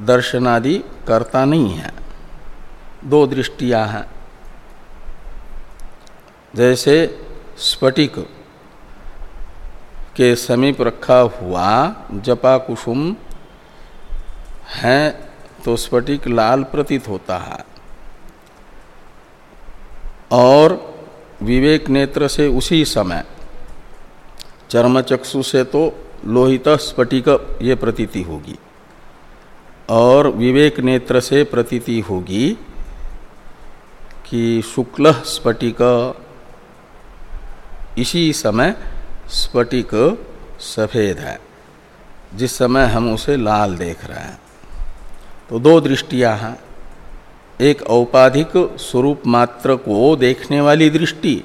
दर्शनादि करता नहीं है। दो दृष्टियाँ हैं। जैसे स्फटिक के समीप रखा हुआ जपा कुसुम हैं तो स्फटिक लाल प्रतीत होता है। और विवेक नेत्र से उसी समय चर्मचक्षु से तो लोहित स्फटिक ये प्रतीति होगी, और विवेक नेत्र से प्रतीति होगी कि शुक्ल स्फटिक इसी समय स्फटिक सफ़ेद है। जिस समय हम उसे लाल देख रहे हैं। तो दो दृष्टियाँ हैं। एक औपाधिक स्वरूप मात्र को देखने वाली दृष्टि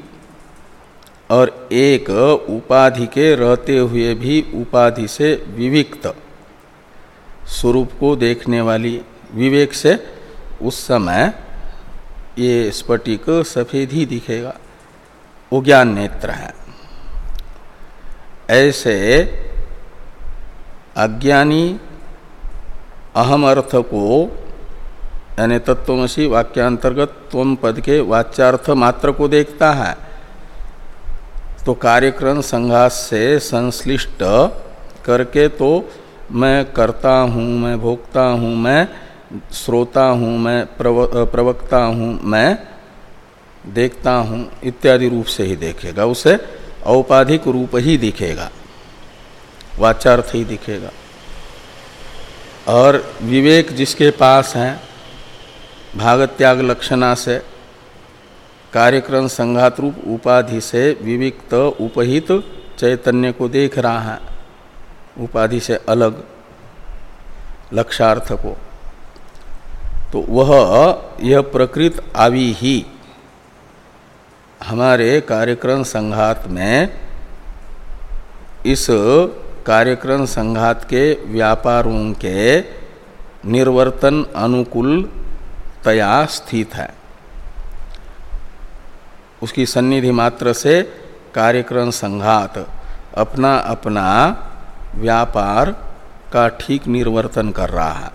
और एक उपाधि के रहते हुए भी उपाधि से विविक्त स्वरूप को देखने वाली विवेक से उस समय ये स्फटिक सफ़ेद ही दिखेगा। वो ज्ञान नेत्र है। ऐसे अज्ञानी अहम अर्थ को यानी तत्वमसी वाक्यांतर्गत त्वम पद के वाच्यार्थ मात्र को देखता है तो कार्यक्रम संघास से संश्लिष्ट करके तो मैं करता हूँ मैं भोगता हूँ मैं श्रोता हूँ मैं प्रव, प्रवक्ता हूँ मैं देखता हूँ, इत्यादि रूप से ही देखेगा। उसे औपाधिक रूप ही दिखेगा। वाचार्थ ही दिखेगा। और विवेक जिसके पास है भागत त्याग लक्षणा से, कार्यक्रम संघात रूप उपाधि से विविक्त उपहित चैतन्य को देख रहा है। उपाधि से अलग लक्षार्थ को। तो वह, यह प्रकृत आवी ही हमारे कार्यक्रम संघात में इस कार्यक्रम संघात के व्यापारों के निर्वर्तन अनुकूल तया स्थित है। उसकी सन्निधि मात्र से कार्यक्रम संघात अपना अपना व्यापार का ठीक निर्वर्तन कर रहा है।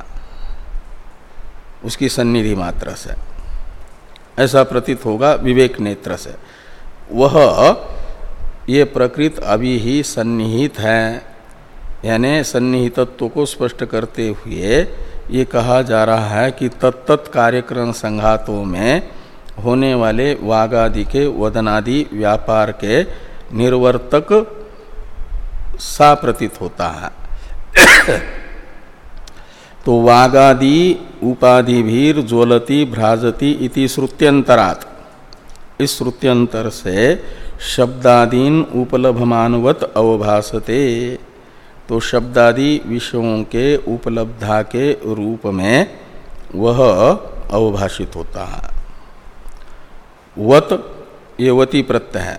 उसकी सन्निधि मात्र से। ऐसा प्रतीत होगा विवेक नेत्र से। वह ये प्रकृत अभी ही सन्निहित है। यानी सन्निहितत्व को स्पष्ट करते हुए ये कहा जा रहा है कि तत्त कार्यक्रम संघातों में होने वाले वागादि के वदनादि व्यापार के निर्वर्तक सा प्रतीत होता है। तो वागादि उपाधि भीर ज्वलती भ्राजती इति श्रुत्यंतरात इस श्रुत्यंतर से शब्दादीन उपलभमानवत अवभासते। तो शब्दादि विषयों के उपलब्धा के रूप में वह अवभाषित होता है। वत ये वती प्रत्यय है।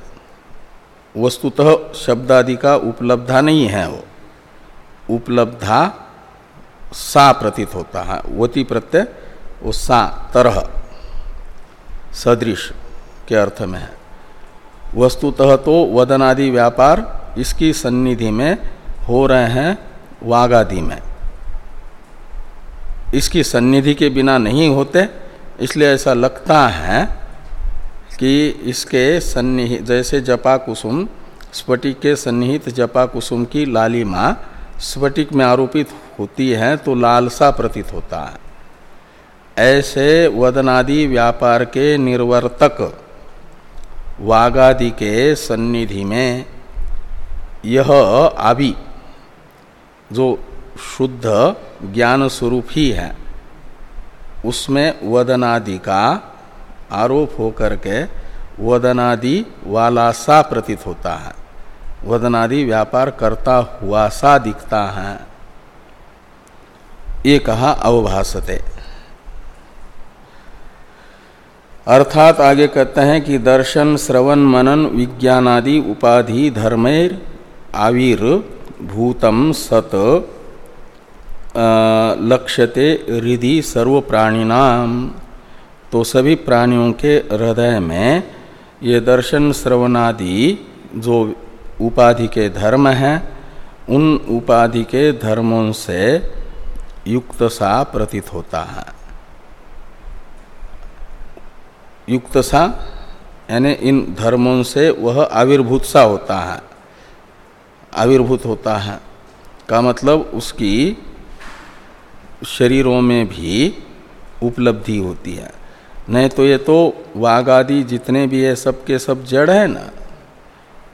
वस्तुतः शब्दादि का उपलब्धा नहीं है वो। उपलब्धा सा प्रतीत होता है। वती प्रत्यय, वो सा तरह, सदृश के अर्थ में है। वस्तुतः तो वदनादि व्यापार इसकी सन्निधि में हो रहे हैं, वागादि में। इसकी सन्निधि के बिना नहीं होते, इसलिए ऐसा लगता है कि इसके सन्निहित जैसे जपा कुसुम स्फटिक के सन्निहित जपा कुसुम की लालिमा स्फटिक में आरोपित होती है तो लालसा प्रतीत होता है। ऐसे वदनादि व्यापार के निर्वर्तक वागादि के सन्निधि में यह आदि जो शुद्ध ज्ञान स्वरूप ही है, उसमें वदनादि का आरोप होकर के वदनादि वाला सा प्रतीत होता है। वदनादि व्यापार करता हुआ सा दिखता है। ये कहा अवभासते। अर्थात आगे कहते हैं कि दर्शन, श्रवण, मनन, विज्ञानादि उपाधि, धर्मेर, आविर सत लक्ष्यते हृदय सर्व प्राणिनाम। तो सभी प्राणियों के हृदय में ये दर्शन, श्रवणादि जो उपाधि के धर्म हैं, उन उपाधि के धर्मों से युक्त सा प्रतीत होता है। युक्त सा, यानी इन धर्मों से वह आविर्भूत सा होता है। आविर्भूत होता है। का मतलब उसकी शरीरों में भी उपलब्धि होती है। नहीं तो ये तो वाघ आदि जितने भी है, सब के सब जड़ है ना।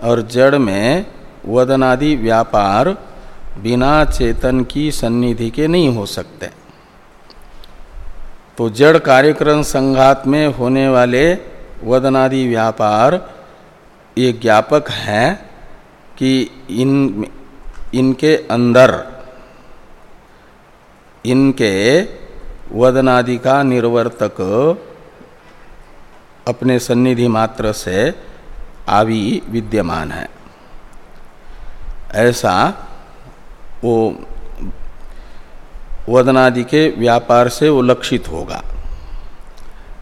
और जड़ में वदनादि व्यापार बिना चेतन की सन्निधि के नहीं हो सकते। तो जड़ कार्यक्रम संघात में होने वाले वदनादि व्यापार ये ज्ञापक हैं कि इन, इनके अंदर, इनके वदनादि का निर्वर्तक अपने सन्निधि मात्र से आवि विद्यमान है। ऐसा वो वदनादि के व्यापार से वो लक्षित होगा।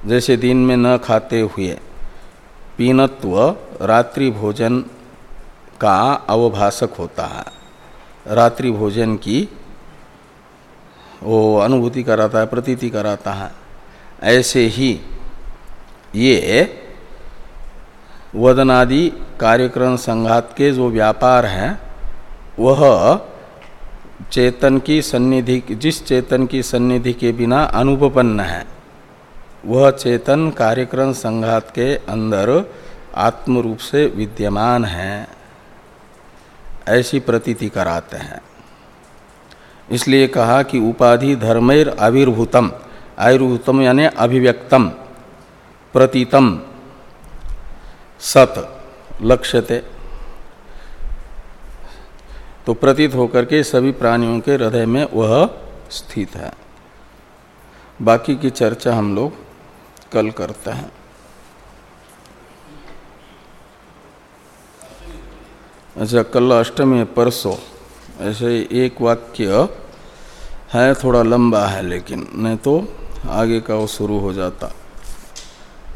जैसे दिन में न खाते हुए पीनत्व रात्रि भोजन का अवभाषक होता है। रात्रि भोजन की वो अनुभूति कराता है, प्रतीति कराता है। ऐसे ही ये वदनादि कार्यक्रम संघात के जो व्यापार हैं, वह चेतन की सन्निधि, जिस चेतन की सन्निधि के बिना अनुपन्न है, वह चेतन कार्यक्रम संघात के अंदर आत्म रूप से विद्यमान है। ऐसी प्रतीति कराते हैं। इसलिए कहा कि उपाधि धर्मेर आविर्भूतम आयुर्भूतम यानी अभिव्यक्तम, प्रतीतम, सत, लक्ष्यते। तो प्रतीत होकर के सभी प्राणियों के हृदय में वह स्थित है। बाकी की चर्चा हम लोग कल करते हैं। अच्छा कल अष्टमी परसों। ऐसे एक वाक्य है, थोड़ा लंबा है, लेकिन नहीं तो आगे का वो शुरू हो जाता।